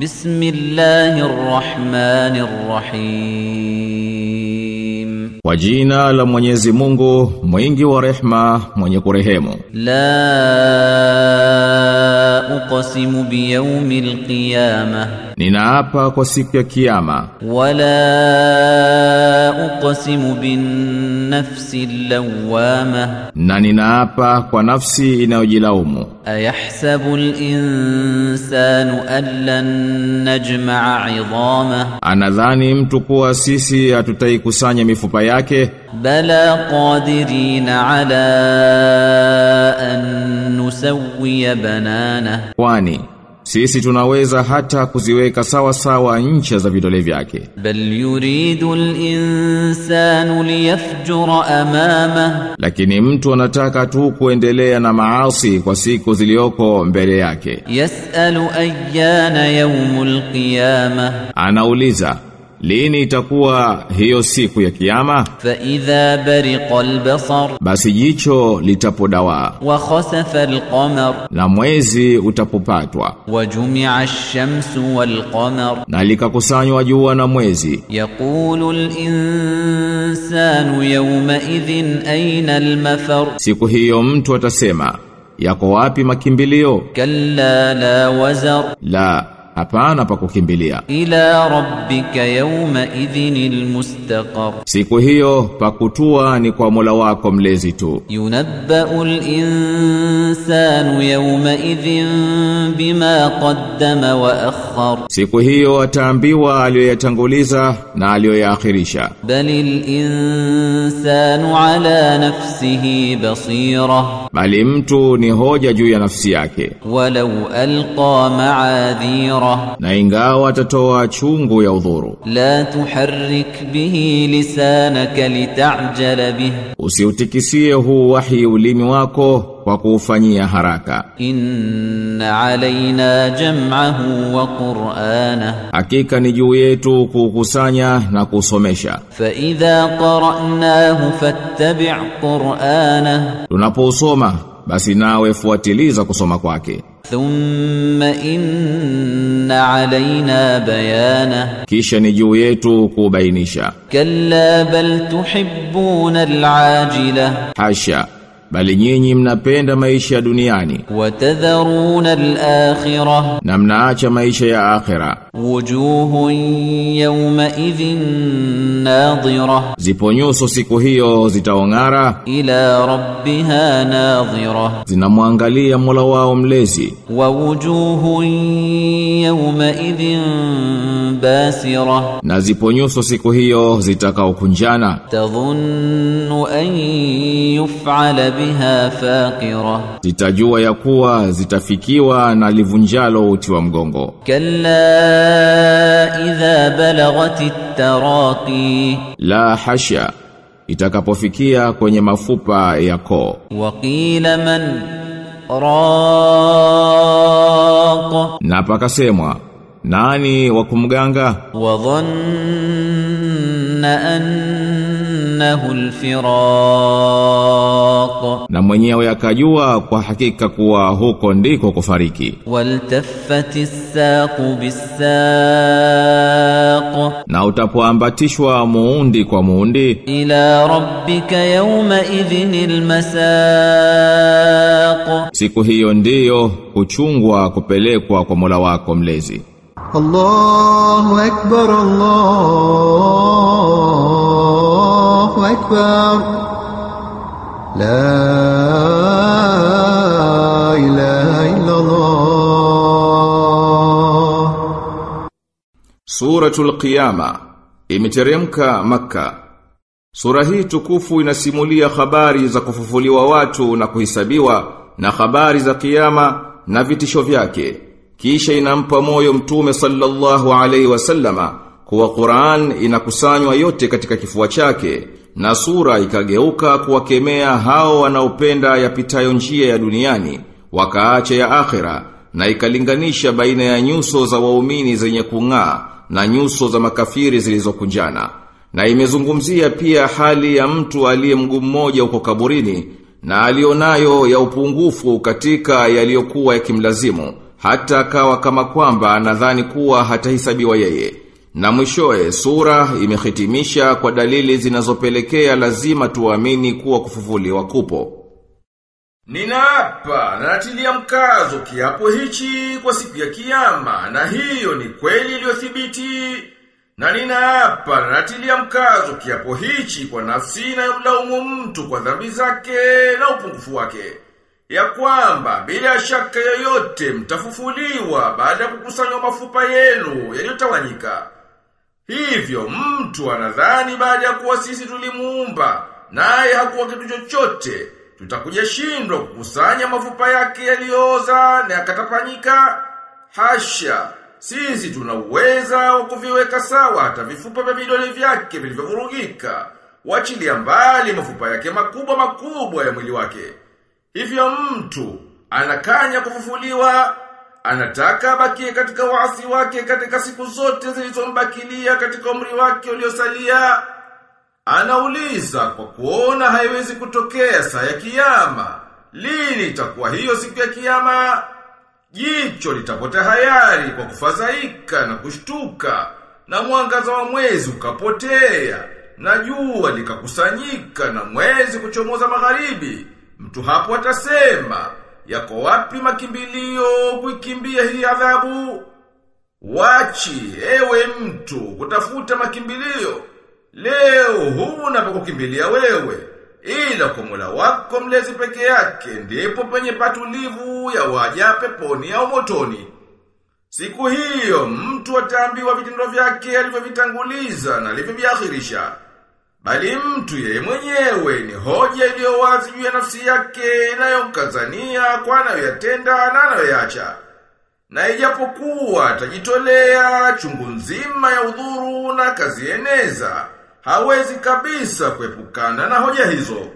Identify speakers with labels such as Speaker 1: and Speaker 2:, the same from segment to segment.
Speaker 1: بسم الله الرحمن الرحيم
Speaker 2: Kwa jina la Mwenyezi Mungu, mwingi wa rehma, mwenye kurehemu.
Speaker 1: لا أقسم بيوم القيامة
Speaker 2: Ninaapa kwa siku ya kiyama.
Speaker 1: Wala uqsimu bin nafsi lawama.
Speaker 2: Na ninaapa kwa nafsi inayojilaumu.
Speaker 1: Ayahsabu al-insanu allan najma'a 'idama
Speaker 2: Anadhani mtu kuwa sisi hatutaikusanya mifupa yake.
Speaker 1: Bala qadirina ala an nusawwi banana.
Speaker 2: Kwani sisi tunaweza hata kuziweka sawa sawa ncha za vidole vyake.
Speaker 1: Bal yuridu al-insanu liyafjura amama.
Speaker 2: Lakini mtu anataka tu kuendelea na maasi kwa siku zilioko mbele yake.
Speaker 1: Yasalu ayyana yawmul qiyama,
Speaker 2: Anauliza lini itakuwa hiyo siku ya kiyama?
Speaker 1: Fa idha bariqa albasar
Speaker 2: basi jicho litapodawa.
Speaker 1: wa khasafa alqamar
Speaker 2: na mwezi utapopatwa.
Speaker 1: wa jumi'a ash-shamsu walqamar
Speaker 2: na likakusanywa jua na mwezi.
Speaker 1: yaqulu al-insanu yawma idhin aina almafar.
Speaker 2: Siku hiyo mtu atasema yako wapi makimbilio?
Speaker 1: Kalla la wazar.
Speaker 2: La hapana pa kukimbilia.
Speaker 1: Ila rabbika yawma idhinil mustaqar
Speaker 2: siku hiyo pakutua ni kwa Mola wako mlezi tu.
Speaker 1: Yunabbaul insanu yawma idhin bima qaddama wa akhar
Speaker 2: siku hiyo ataambiwa aliyoyatanguliza na aliyoyaakhirisha
Speaker 1: balil insanu ala nafsihi basira.
Speaker 2: Bali mtu ni hoja juu ya nafsi yake.
Speaker 1: Walau alqa ma'adhira madhara
Speaker 2: na ingawa atatoa chungu ya udhuru.
Speaker 1: La tuharrik bihi lisanaka litajala bihi.
Speaker 2: Usiutikisie huu wahi ulimi wako kwa kuufanyia haraka.
Speaker 1: Inna alaina jam'ahu wa qur'ana
Speaker 2: hakika ni juu yetu kukusanya na kusomesha
Speaker 1: fa idha qara'nahu fattabi'
Speaker 2: qur'ana tunaposoma basi nawe fuatiliza kusoma kwake.
Speaker 1: ثم إن علينا بيانه.
Speaker 2: Kisha ni juu yetu kuubainisha.
Speaker 1: كلا بل تحبون العاجلة.
Speaker 2: Hasha, bali nyinyi mnapenda maisha ya duniani.
Speaker 1: Watadharuna al-akhirah.
Speaker 2: Na mnaacha maisha ya akhira.
Speaker 1: Wujuhun yawma idhin nadhira.
Speaker 2: Zipo nyuso siku hiyo zitaong'ara.
Speaker 1: Ila rabbiha nadhira.
Speaker 2: Zinamwangalia Mola wao mlezi.
Speaker 1: Wa wujuhun yawma
Speaker 2: idhin basira na ziponyoso siku hiyo zitakao
Speaker 1: kunjana tadhunnu an yuf'ala biha faqira
Speaker 2: zitajua ya kuwa zitafikiwa na livunjalo uti wa mgongo.
Speaker 1: Kalla idha balagati taraqi
Speaker 2: la hasha itakapofikia kwenye mafupa ya koo.
Speaker 1: Waqila man raq.
Speaker 2: Na pakasemwa nani wa kumganga?
Speaker 1: Wa dhanna annahu alfiraq.
Speaker 2: Na mwenyewe akajua kwa hakika kuwa huko ndiko kufariki.
Speaker 1: Waltaffati saqu bisaq
Speaker 2: na utapoambatishwa muundi kwa muundi?
Speaker 1: Ila rabbika yawma idhinil masaq
Speaker 2: siku hiyo ndiyo kuchungwa kupelekwa kwa Mola wako mlezi.
Speaker 3: Allahu Ekber, Allahu Ekber. La.
Speaker 2: Suratul Qiyama imeteremka Makka. Sura hii tukufu inasimulia habari za kufufuliwa watu na kuhisabiwa na habari za kiyama na vitisho vyake kisha inampa moyo Mtume sallallahu alaihi wasallama kuwa Qur'an inakusanywa yote katika kifua chake na sura ikageuka kuwakemea hao wanaopenda yapitayo njia ya duniani wakaacha ya akhira na ikalinganisha baina ya nyuso za waumini zenye kung'aa na nyuso za makafiri zilizokunjana. Na imezungumzia pia hali ya mtu aliye mguu mmoja uko kaburini na alionayo ya upungufu katika yaliyokuwa yakimlazimu hata akawa kama kwamba nadhani kuwa hatahisabiwa yeye. Na mwishoe sura imehitimisha kwa dalili zinazopelekea lazima tuamini kuwa kufufuliwa kupo. Ninaapa na natilia mkazo kiapo hichi kwa siku ya kiyama na hiyo ni kweli iliyothibiti. Na ninaapa na natilia mkazo kiapo hichi kwa nafsi inayomlaumu mtu kwa dhambi zake na upungufu wake. Ya kwamba bila shaka yoyote mtafufuliwa baada ya kukusanywa mafupa yenu yaliyotawanyika. Hivyo mtu anadhani baada ya kuwa sisi tulimuumba naye hakuwa kitu chochote tutakuja shindwa kukusanya mafupa yake yaliyooza na yakatapanyika. Hasha! Sisi tuna uweza wa kuviweka sawa hata vifupa vya vidole vyake vilivyovurugika. Wachilia mbali mafupa yake makubwa makubwa ya mwili wake hivyo mtu anakanya kufufuliwa anataka abakie katika waasi wake katika siku zote zilizombakilia katika umri wake uliosalia Anauliza kwa kuona haiwezi kutokea saa ya kiyama. Lini itakuwa hiyo siku ya kiyama? Jicho litapota hayari kwa kufadhaika na kushtuka na mwangaza wa mwezi ukapotea na jua likakusanyika na mwezi kuchomoza magharibi. Mtu hapo atasema, yako wapi makimbilio kuikimbia hii adhabu? Wachi, ewe mtu, kutafuta makimbilio. Leo huna pa kukimbilia wewe, ila kwa Mola wako mlezi peke yake ndipo penye patulivu ya waja peponi au motoni. Siku hiyo mtu ataambiwa vitendo vyake alivyovitanguliza na alivyoviakhirisha. Bali mtu yeye mwenyewe ni hoja iliyo wazi juu ya nafsi yake inayomkazania kwa anayoyatenda na anayoyacha Na ijapokuwa atajitolea chungu nzima ya udhuru na kazieneza, hawezi kabisa kuepukana na hoja hizo.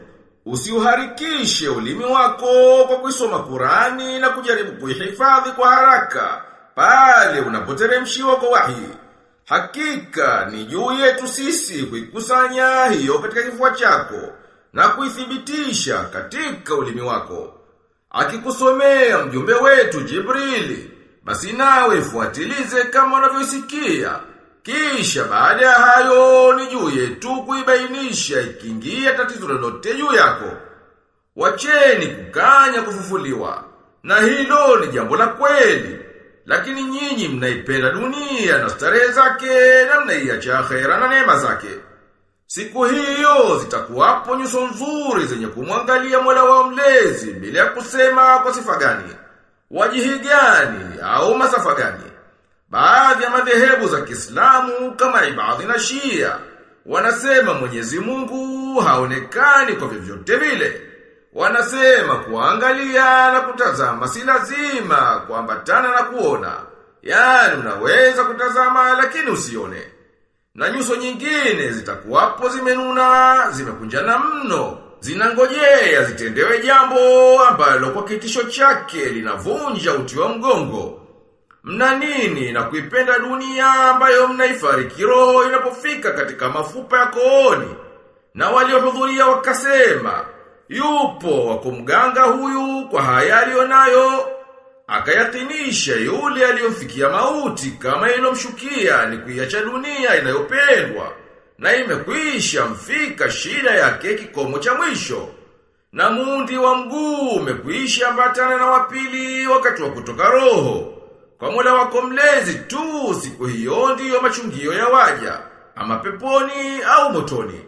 Speaker 2: Usiuharikishe ulimi wako kwa kuisoma Kurani na kujaribu kuihifadhi kwa haraka pale unapoteremshiwa kwa wahi. Hakika ni juu yetu sisi kuikusanya hiyo katika kifua chako na kuithibitisha katika ulimi wako. Akikusomea mjumbe wetu Jibrili, basi nawe fuatilize kama unavyosikia. Kisha baada ya hayo ni juu yetu kuibainisha ikiingia tatizo lolote juu yako. Wacheni kukanya kufufuliwa. Na hilo ni jambo la kweli. Lakini nyinyi mnaipenda dunia na starehe zake na mnaiacha akhera na neema zake. Siku hiyo zitakuwapo nyuso nzuri zenye kumwangalia Mola wao mlezi bila ya kusema kwa sifa gani, wajihi gani au masafa gani. Baadhi ya madhehebu za Kiislamu kama Ibadhi na Shia wanasema Mwenyezi Mungu haonekani kwa vyovyote vile. Wanasema kuangalia na kutazama si lazima kuambatana na kuona. yani unaweza kutazama lakini usione. Na nyuso nyingine zitakuwapo zimenuna, zimekunjana mno, zinangojea zitendewe jambo ambalo kwa kitisho chake linavunja uti wa mgongo. Mna nini na kuipenda dunia ambayo mnaifariki roho inapofika katika mafupa ya kooni? Na waliohudhuria wakasema, yupo wa kumganga huyu kwa haya aliyonayo akayatinisha yule aliyomfikia mauti kama ilomshukia ni kuiacha dunia inayopendwa na imekwisha mfika shida yake kikomo cha mwisho. Na mundi wa mguu umekwisha ambatana na wapili wakati wa kutoka roho. Kwa Mola wako mlezi tu siku hiyo ndiyo machungio ya waja ama peponi au motoni